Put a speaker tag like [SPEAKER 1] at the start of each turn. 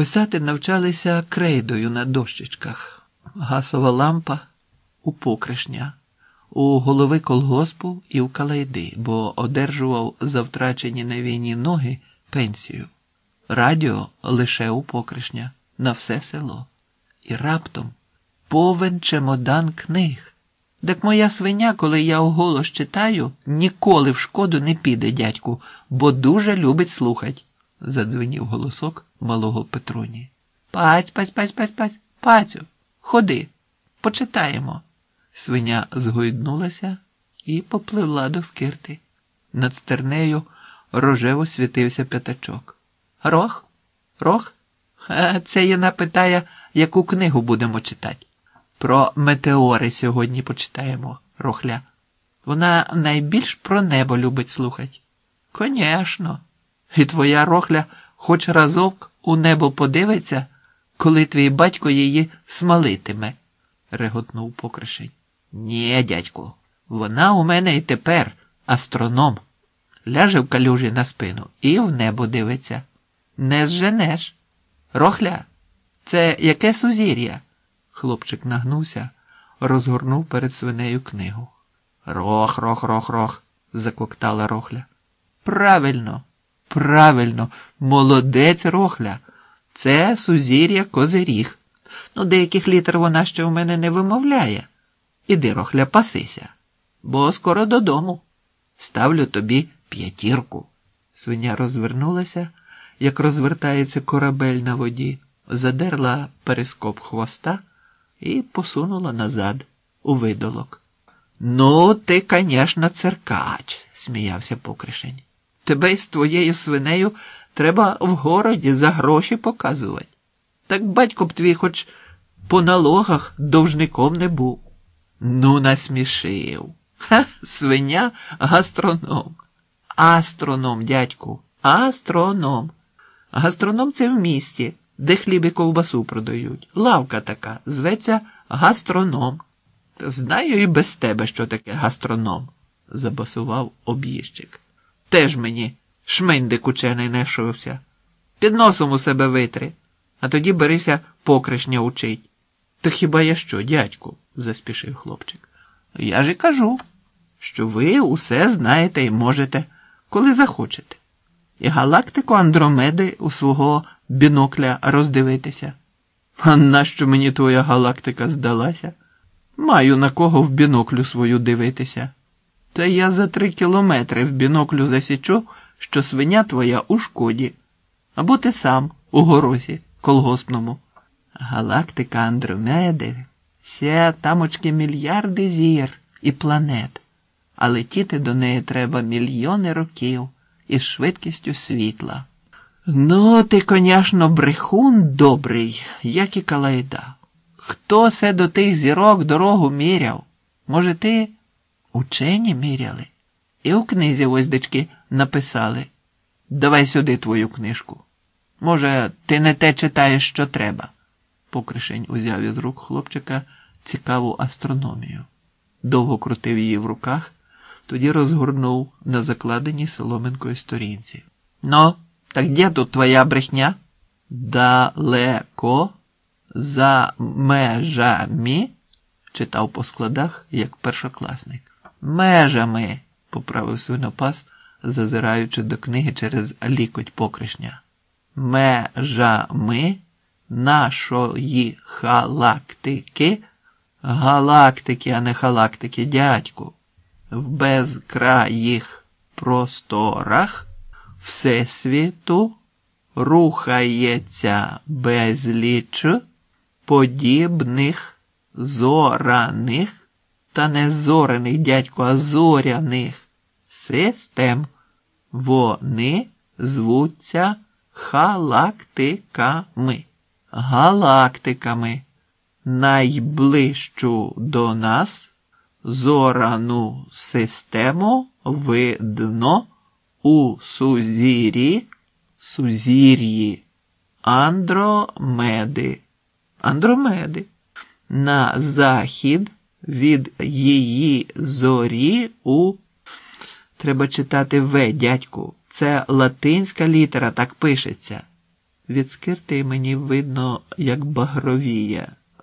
[SPEAKER 1] Писати навчалися крейдою на дощечках, гасова лампа у покришня, у голови колгоспу і у калайди, бо одержував за втрачені на війні ноги пенсію, радіо лише у покришня на все село. І раптом повен чемодан книг. Так моя свиня, коли я оголос читаю, ніколи в шкоду не піде, дядьку, бо дуже любить слухать, задзвенів голосок малого Петруні. Паць, паць, паць, паць, паць, пацю, ходи, почитаємо. Свиня згойднулася і попливла до скирти. Над стернею рожево світився п'ятачок. Рох? Рох? А це Яна питає, яку книгу будемо читати. Про метеори сьогодні почитаємо, Рохля. Вона найбільш про небо любить слухати. Конечно. І твоя рохля хоч разок у небо подивиться, коли твій батько її смалитиме, реготнув покришень. Ні, дядьку, вона у мене і тепер астроном. Ляже в калюжі на спину і в небо дивиться. Не зженеш. Рохля, це яке сузір'я? Хлопчик нагнувся, розгорнув перед свинею книгу. Рох, рох, рох, рох, закоктала Рохля. Правильно, правильно, молодець Рохля. Це сузір'я козиріг. Ну, деяких літер вона ще у мене не вимовляє. Іди, Рохля, пасися, бо скоро додому. Ставлю тобі п'ятірку. Свиня розвернулася, як розвертається корабель на воді, задерла перископ хвоста і посунула назад у видолок. Ну, ти, конечно, циркач, сміявся покришень. Тебе з твоєю свинею треба в городі за гроші показувати. Так батько б твій хоч по налогах довжником не був. Ну, насмішив. Ха, свиня гастроном. Астроном, дядьку, астроном. Гастроном це в місті, де хліб і ковбасу продають. Лавка така, зветься гастроном. Знаю і без тебе, що таке гастроном, забасував об'їжджик. Теж мені шмендик учений знайшовся. Під носом у себе витри, а тоді берися покришня учить. Та хіба я що, дядьку? заспішив хлопчик. Я ж і кажу, що ви усе знаєте і можете, коли захочете. І галактику Андромеди у свого бінокля роздивитися. А нащо мені твоя галактика здалася? Маю на кого в біноклю свою дивитися. Та я за три кілометри в біноклю засічу, що свиня твоя у шкоді, або ти сам у горосі колгоспному. Галактика Андромеди, ся тамочки мільярди зір і планет, а летіти до неї треба мільйони років із швидкістю світла. Ну, ти, коняшно, брехун добрий, як і Калайда. Хто се до тих зірок дорогу міряв? Може, ти учені міряли? І у книзі воздечки написали Давай сюди твою книжку. Може, ти не те читаєш, що треба. Покришень узяв із рук хлопчика цікаву астрономію. Довго крутив її в руках, тоді розгорнув на закладеній соломинкою сторінці. Ну, так де тут твоя брехня? Далеко за межами, читав по складах, як першокласник. Межами, поправив свинопас, зазираючи до книги через лікоть покришня. Межами нашої халактики, галактики, а не халактики, дядьку, в безкраїх просторах Всесвіту рухається безліч подібних зораних та не зорених, дядьку, а зоряних систем. Вони звуться халактиками. Галактиками. Найближчу до нас зорану систему видно у сузір'ї, сузір'ї Андромеди. Андромеди. На захід від її зорі у. Треба читати В, дядьку. Це латинська літера, так пишеться. Від скирти мені видно, як багровіє